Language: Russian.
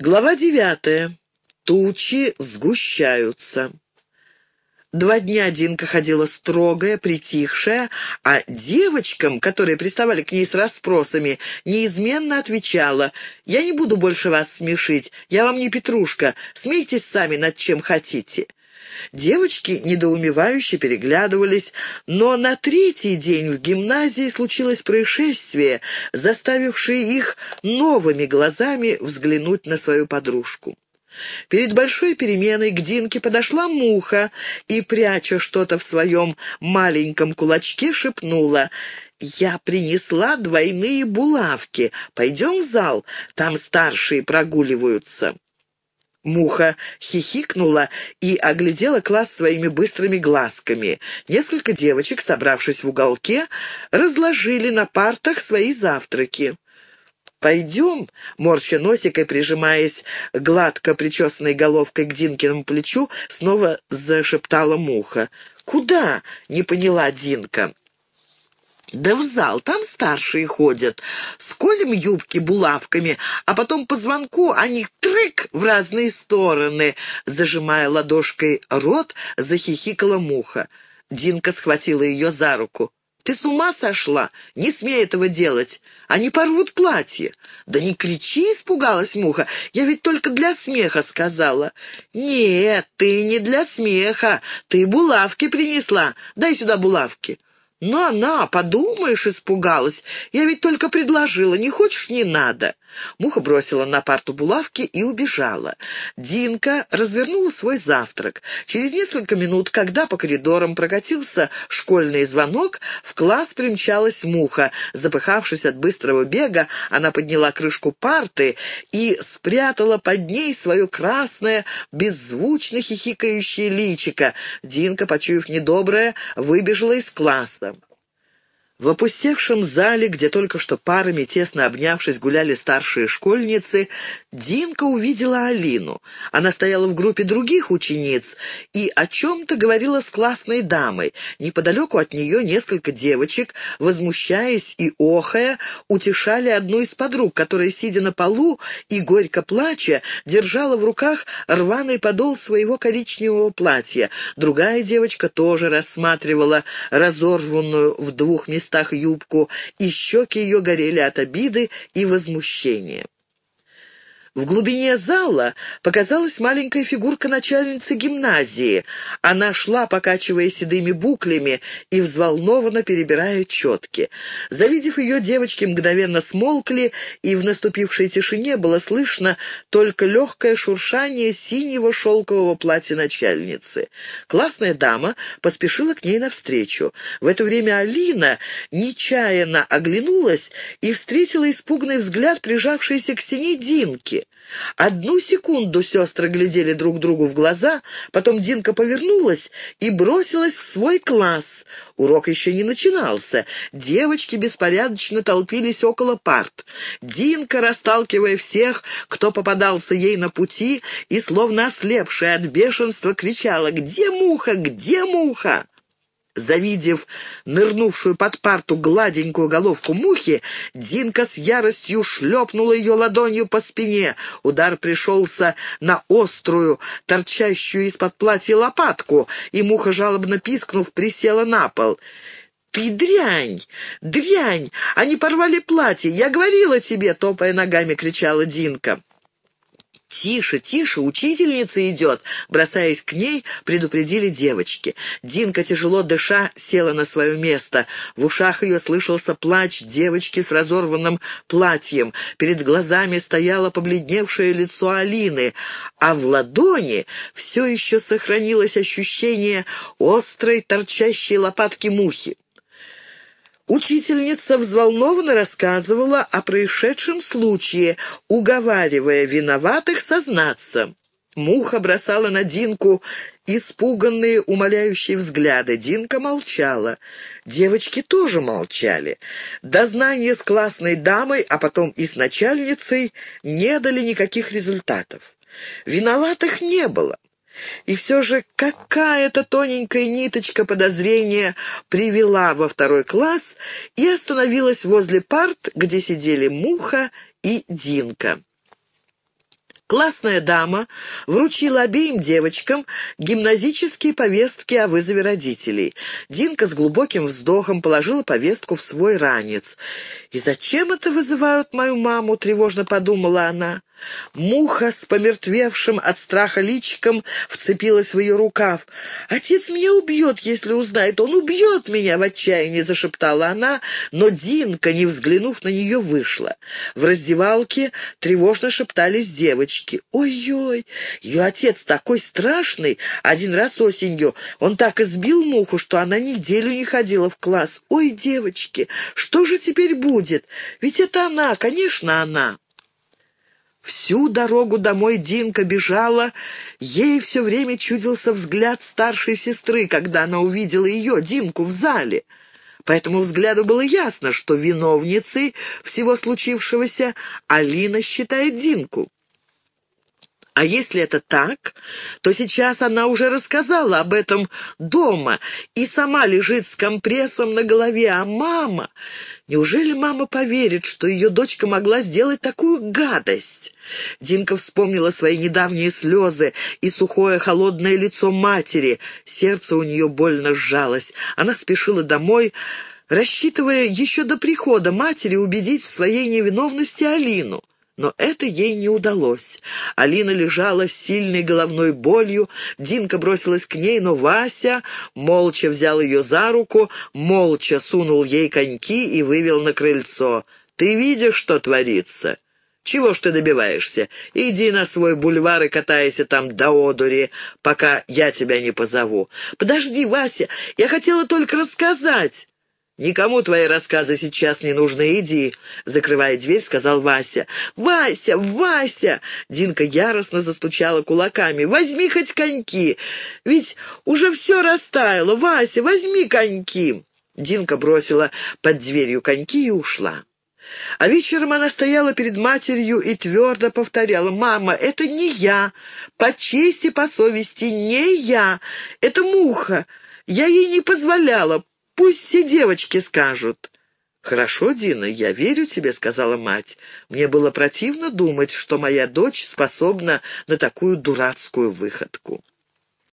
Глава девятая. Тучи сгущаются. Два дня Динка ходила строгая, притихшая, а девочкам, которые приставали к ней с расспросами, неизменно отвечала «Я не буду больше вас смешить, я вам не Петрушка, смейтесь сами над чем хотите». Девочки недоумевающе переглядывались, но на третий день в гимназии случилось происшествие, заставившее их новыми глазами взглянуть на свою подружку. Перед большой переменой к Динке подошла муха и, пряча что-то в своем маленьком кулачке, шепнула «Я принесла двойные булавки. Пойдем в зал, там старшие прогуливаются». Муха хихикнула и оглядела класс своими быстрыми глазками. Несколько девочек, собравшись в уголке, разложили на партах свои завтраки. «Пойдем», — морща носик и прижимаясь гладко причесанной головкой к Динкиному плечу, снова зашептала муха. «Куда?» — не поняла Динка. «Да в зал, там старшие ходят. Сколем юбки булавками, а потом по звонку они трык в разные стороны». Зажимая ладошкой рот, захихикала муха. Динка схватила ее за руку. «Ты с ума сошла? Не смей этого делать. Они порвут платье». «Да не кричи!» — испугалась муха. «Я ведь только для смеха сказала». «Нет, ты не для смеха. Ты булавки принесла. Дай сюда булавки». Но она, подумаешь, испугалась. Я ведь только предложила, не хочешь — не надо. Муха бросила на парту булавки и убежала. Динка развернула свой завтрак. Через несколько минут, когда по коридорам прокатился школьный звонок, в класс примчалась муха. Запыхавшись от быстрого бега, она подняла крышку парты и спрятала под ней свое красное, беззвучно хихикающее личико. Динка, почуяв недоброе, выбежала из класса. В опустевшем зале, где только что парами, тесно обнявшись, гуляли старшие школьницы, Динка увидела Алину. Она стояла в группе других учениц и о чем-то говорила с классной дамой. Неподалеку от нее несколько девочек, возмущаясь и охая, утешали одну из подруг, которая, сидя на полу и горько плача, держала в руках рваный подол своего коричневого платья. Другая девочка тоже рассматривала разорванную в двух местах местах юбку, и щеки ее горели от обиды и возмущения. В глубине зала показалась маленькая фигурка начальницы гимназии. Она шла, покачивая седыми буклями и взволнованно перебирая четки. Завидев ее, девочки мгновенно смолкли, и в наступившей тишине было слышно только легкое шуршание синего шелкового платья начальницы. Классная дама поспешила к ней навстречу. В это время Алина нечаянно оглянулась и встретила испуганный взгляд прижавшейся к стене Динки. Одну секунду сестры глядели друг другу в глаза, потом Динка повернулась и бросилась в свой класс. Урок еще не начинался. Девочки беспорядочно толпились около парт. Динка, расталкивая всех, кто попадался ей на пути, и, словно ослепшая от бешенства, кричала «Где муха? Где муха?» Завидев нырнувшую под парту гладенькую головку мухи, Динка с яростью шлепнула ее ладонью по спине. Удар пришелся на острую, торчащую из-под платья лопатку, и муха, жалобно пискнув, присела на пол. «Ты дрянь! Дрянь! Они порвали платье! Я говорила тебе!» — топая ногами, кричала Динка. «Тише, тише, учительница идет!» Бросаясь к ней, предупредили девочки. Динка, тяжело дыша, села на свое место. В ушах ее слышался плач девочки с разорванным платьем. Перед глазами стояло побледневшее лицо Алины, а в ладони все еще сохранилось ощущение острой торчащей лопатки мухи. Учительница взволнованно рассказывала о происшедшем случае, уговаривая виноватых сознаться. Муха бросала на Динку испуганные, умоляющие взгляды. Динка молчала. Девочки тоже молчали. Дознание с классной дамой, а потом и с начальницей не дали никаких результатов. Виноватых не было. И все же какая-то тоненькая ниточка подозрения привела во второй класс и остановилась возле парт, где сидели Муха и Динка. Классная дама вручила обеим девочкам гимназические повестки о вызове родителей. Динка с глубоким вздохом положила повестку в свой ранец. «И зачем это вызывают мою маму?» — тревожно подумала она. Муха с помертвевшим от страха личиком вцепилась в ее рукав. «Отец меня убьет, если узнает. Он убьет меня!» — в отчаянии зашептала она, но Динка, не взглянув на нее, вышла. В раздевалке тревожно шептались девочки. «Ой-ой! Ее отец такой страшный! Один раз осенью он так избил муху, что она неделю не ходила в класс. Ой, девочки, что же теперь будет? Ведь это она, конечно, она!» Всю дорогу домой Динка бежала, ей все время чудился взгляд старшей сестры, когда она увидела ее, Динку, в зале. По этому взгляду было ясно, что виновницей всего случившегося Алина считает Динку. А если это так, то сейчас она уже рассказала об этом дома и сама лежит с компрессом на голове, а мама... Неужели мама поверит, что ее дочка могла сделать такую гадость? Динка вспомнила свои недавние слезы и сухое холодное лицо матери. Сердце у нее больно сжалось. Она спешила домой, рассчитывая еще до прихода матери убедить в своей невиновности Алину. Но это ей не удалось. Алина лежала с сильной головной болью, Динка бросилась к ней, но Вася молча взял ее за руку, молча сунул ей коньки и вывел на крыльцо. «Ты видишь, что творится?» «Чего ж ты добиваешься? Иди на свой бульвар и катайся там до одури, пока я тебя не позову». «Подожди, Вася, я хотела только рассказать». «Никому твои рассказы сейчас не нужны, иди», — закрывая дверь, сказал Вася. «Вася! Вася!» — Динка яростно застучала кулаками. «Возьми хоть коньки! Ведь уже все растаяло! Вася, возьми коньки!» Динка бросила под дверью коньки и ушла. А вечером она стояла перед матерью и твердо повторяла, «Мама, это не я, по чести, по совести, не я, это муха, я ей не позволяла, Пусть все девочки скажут». «Хорошо, Дина, я верю тебе», — сказала мать. «Мне было противно думать, что моя дочь способна на такую дурацкую выходку».